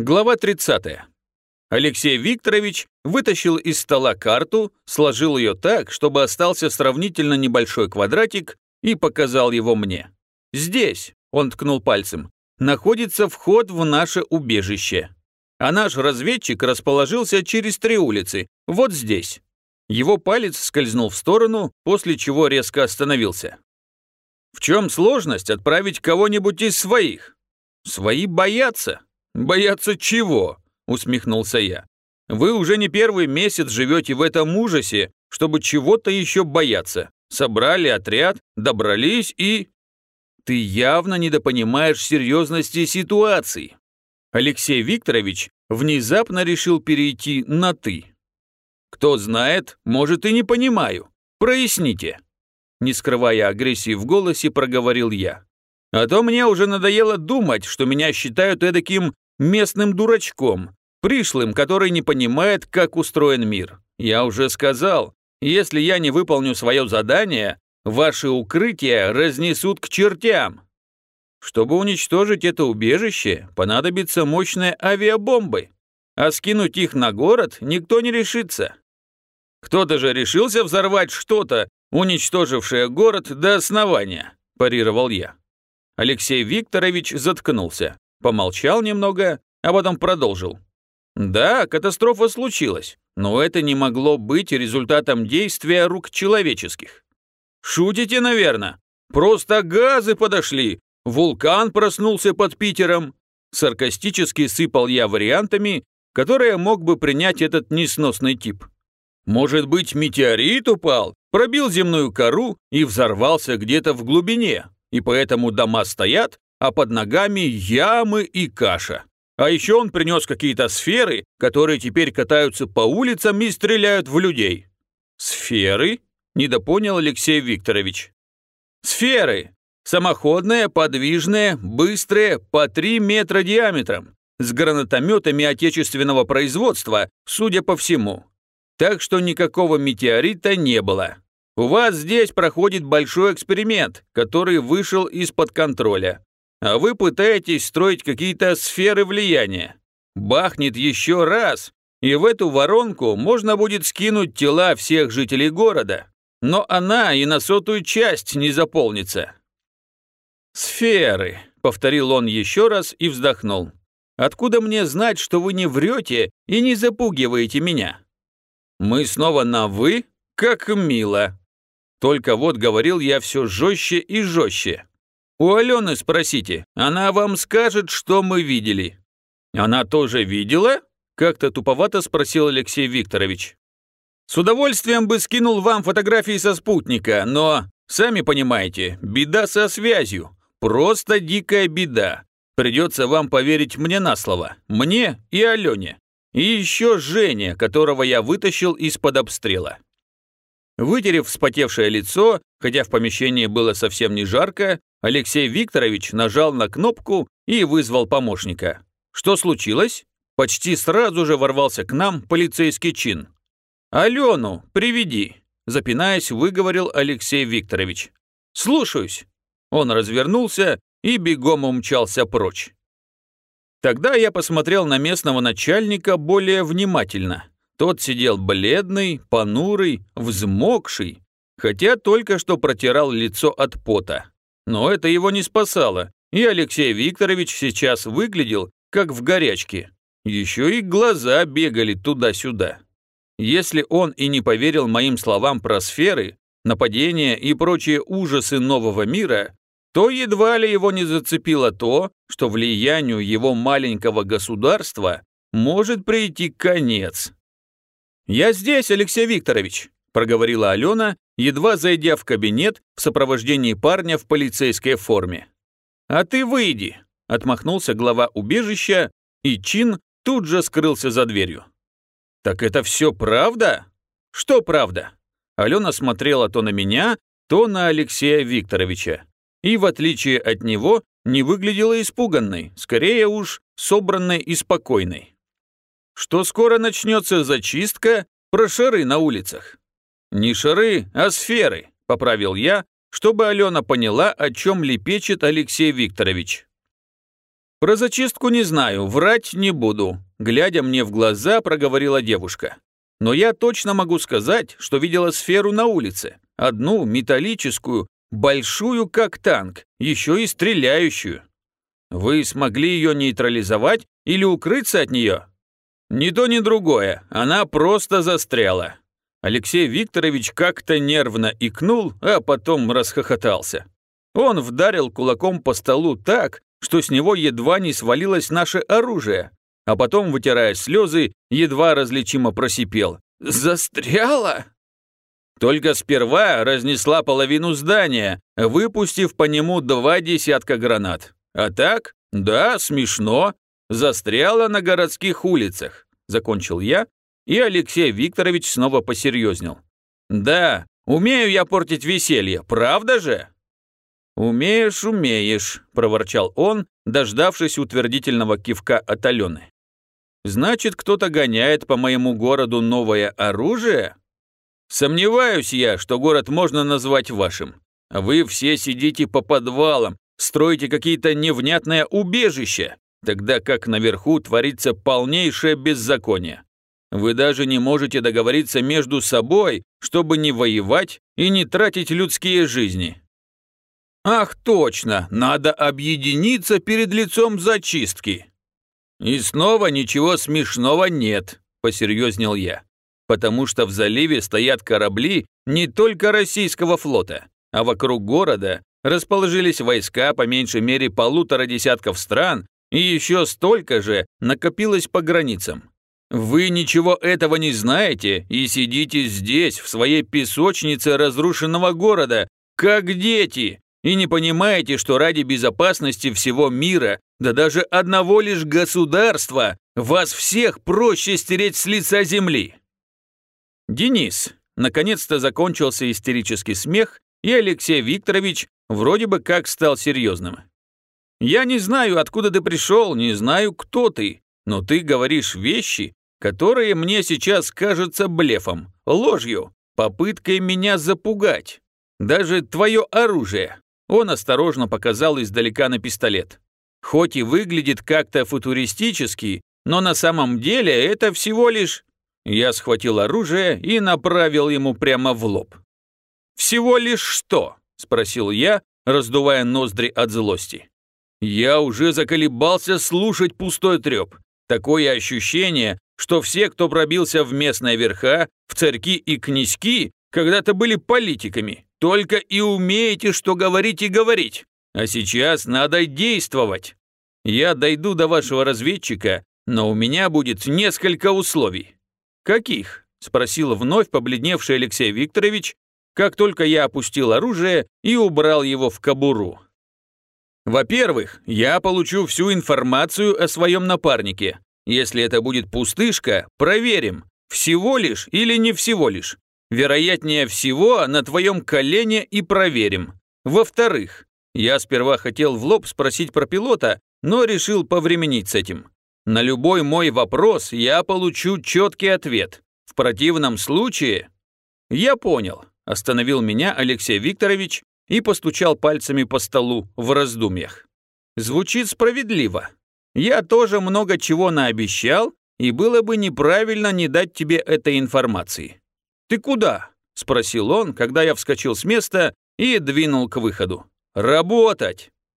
Глава 30. Алексей Викторович вытащил из стола карту, сложил ее так, чтобы остался сравнительно небольшой квадратик и показал его мне. «Здесь», — он ткнул пальцем, — «находится вход в наше убежище. А наш разведчик расположился через три улицы, вот здесь». Его палец скользнул в сторону, после чего резко остановился. «В чем сложность отправить кого-нибудь из своих? Свои боятся. Боятся чего?» – усмехнулся я. «Вы уже не первый месяц живете в этом ужасе, чтобы чего-то еще бояться. Собрали отряд, добрались и...» «Ты явно недопонимаешь серьезности ситуации». Алексей Викторович внезапно решил перейти на «ты». Кто знает, может и не понимаю. Проясните. Не скрывая агрессии в голосе, проговорил я. А то мне уже надоело думать, что меня считают эдаким местным дурачком, пришлым, который не понимает, как устроен мир. Я уже сказал, если я не выполню свое задание, ваши укрытия разнесут к чертям. Чтобы уничтожить это убежище, понадобится мощная авиабомбы а скинуть их на город никто не решится. Кто-то же решился взорвать что-то, уничтожившее город до основания, парировал я. Алексей Викторович заткнулся, помолчал немного, а потом продолжил. Да, катастрофа случилась, но это не могло быть результатом действия рук человеческих. Шутите, наверное? Просто газы подошли, вулкан проснулся под Питером. Саркастически сыпал я вариантами, которое мог бы принять этот несносный тип. Может быть, метеорит упал, пробил земную кору и взорвался где-то в глубине, и поэтому дома стоят, а под ногами ямы и каша. А еще он принес какие-то сферы, которые теперь катаются по улицам и стреляют в людей. Сферы? Недопонял Алексей Викторович. Сферы. Самоходные, подвижные, быстрые, по 3 метра диаметром с гранатометами отечественного производства, судя по всему. Так что никакого метеорита не было. У вас здесь проходит большой эксперимент, который вышел из-под контроля. А вы пытаетесь строить какие-то сферы влияния. Бахнет еще раз, и в эту воронку можно будет скинуть тела всех жителей города. Но она и на сотую часть не заполнится. «Сферы», — повторил он еще раз и вздохнул. Откуда мне знать, что вы не врете и не запугиваете меня? Мы снова на «вы»? Как мило. Только вот говорил я все жестче и жестче. У Алены спросите, она вам скажет, что мы видели. Она тоже видела? Как-то туповато спросил Алексей Викторович. С удовольствием бы скинул вам фотографии со спутника, но, сами понимаете, беда со связью. Просто дикая беда. Придется вам поверить мне на слово. Мне и Алене. И еще Жене, которого я вытащил из-под обстрела. Вытерев вспотевшее лицо, хотя в помещении было совсем не жарко, Алексей Викторович нажал на кнопку и вызвал помощника. Что случилось? Почти сразу же ворвался к нам полицейский чин. «Алену, приведи», – запинаясь, выговорил Алексей Викторович. «Слушаюсь». Он развернулся и бегом умчался прочь. Тогда я посмотрел на местного начальника более внимательно. Тот сидел бледный, понурый, взмокший, хотя только что протирал лицо от пота. Но это его не спасало, и Алексей Викторович сейчас выглядел, как в горячке. Еще и глаза бегали туда-сюда. Если он и не поверил моим словам про сферы, нападения и прочие ужасы нового мира, то едва ли его не зацепило то, что влиянию его маленького государства может прийти конец. «Я здесь, Алексей Викторович», – проговорила Алена, едва зайдя в кабинет в сопровождении парня в полицейской форме. «А ты выйди», – отмахнулся глава убежища, и Чин тут же скрылся за дверью. «Так это все правда?» «Что правда?» Алена смотрела то на меня, то на Алексея Викторовича и, в отличие от него, не выглядела испуганной, скорее уж собранной и спокойной. Что скоро начнется зачистка про шары на улицах. Не шары, а сферы, поправил я, чтобы Алена поняла, о чем лепечет Алексей Викторович. Про зачистку не знаю, врать не буду. Глядя мне в глаза, проговорила девушка. Но я точно могу сказать, что видела сферу на улице. Одну металлическую, большую как танк, еще и стреляющую. Вы смогли ее нейтрализовать или укрыться от нее? Ни то, ни другое, она просто застряла. Алексей Викторович как-то нервно икнул, а потом расхохотался. Он вдарил кулаком по столу так, что с него едва не свалилось наше оружие, а потом, вытирая слезы, едва различимо просипел. «Застряла?» Только сперва разнесла половину здания, выпустив по нему два десятка гранат. А так, да, смешно, застряла на городских улицах, закончил я, и Алексей Викторович снова посерьезнел. Да, умею я портить веселье, правда же? «Умеешь, умеешь», – проворчал он, дождавшись утвердительного кивка от Алены. «Значит, кто-то гоняет по моему городу новое оружие?» «Сомневаюсь я, что город можно назвать вашим. Вы все сидите по подвалам, строите какие-то невнятные убежища, тогда как наверху творится полнейшее беззаконие. Вы даже не можете договориться между собой, чтобы не воевать и не тратить людские жизни. Ах, точно, надо объединиться перед лицом зачистки. И снова ничего смешного нет, посерьезнел я. Потому что в заливе стоят корабли не только российского флота, а вокруг города расположились войска по меньшей мере полутора десятков стран, и еще столько же накопилось по границам. Вы ничего этого не знаете и сидите здесь, в своей песочнице разрушенного города, как дети, и не понимаете, что ради безопасности всего мира, да даже одного лишь государства, вас всех проще стереть с лица земли. Денис. Наконец-то закончился истерический смех, и Алексей Викторович вроде бы как стал серьезным. «Я не знаю, откуда ты пришел, не знаю, кто ты, но ты говоришь вещи, которые мне сейчас кажутся блефом, ложью, попыткой меня запугать. Даже твое оружие, он осторожно показал издалека на пистолет. Хоть и выглядит как-то футуристически, но на самом деле это всего лишь... Я схватил оружие и направил ему прямо в лоб. «Всего лишь что?» – спросил я, раздувая ноздри от злости. Я уже заколебался слушать пустой треп. Такое ощущение, что все, кто пробился в местные верха, в царьки и князьки, когда-то были политиками. Только и умеете, что говорить и говорить. А сейчас надо действовать. Я дойду до вашего разведчика, но у меня будет несколько условий. Каких? Спросил вновь побледневший Алексей Викторович, как только я опустил оружие и убрал его в кобуру. Во-первых, я получу всю информацию о своем напарнике. Если это будет пустышка, проверим, всего лишь или не всего лишь. Вероятнее всего, на твоем колене и проверим. Во-вторых, я сперва хотел в лоб спросить про пилота, но решил повременить с этим. На любой мой вопрос я получу четкий ответ. В противном случае... Я понял, остановил меня Алексей Викторович и постучал пальцами по столу в раздумьях. Звучит справедливо. Я тоже много чего наобещал, и было бы неправильно не дать тебе этой информации. «Ты куда?» – спросил он, когда я вскочил с места и двинул к выходу. «Работать!»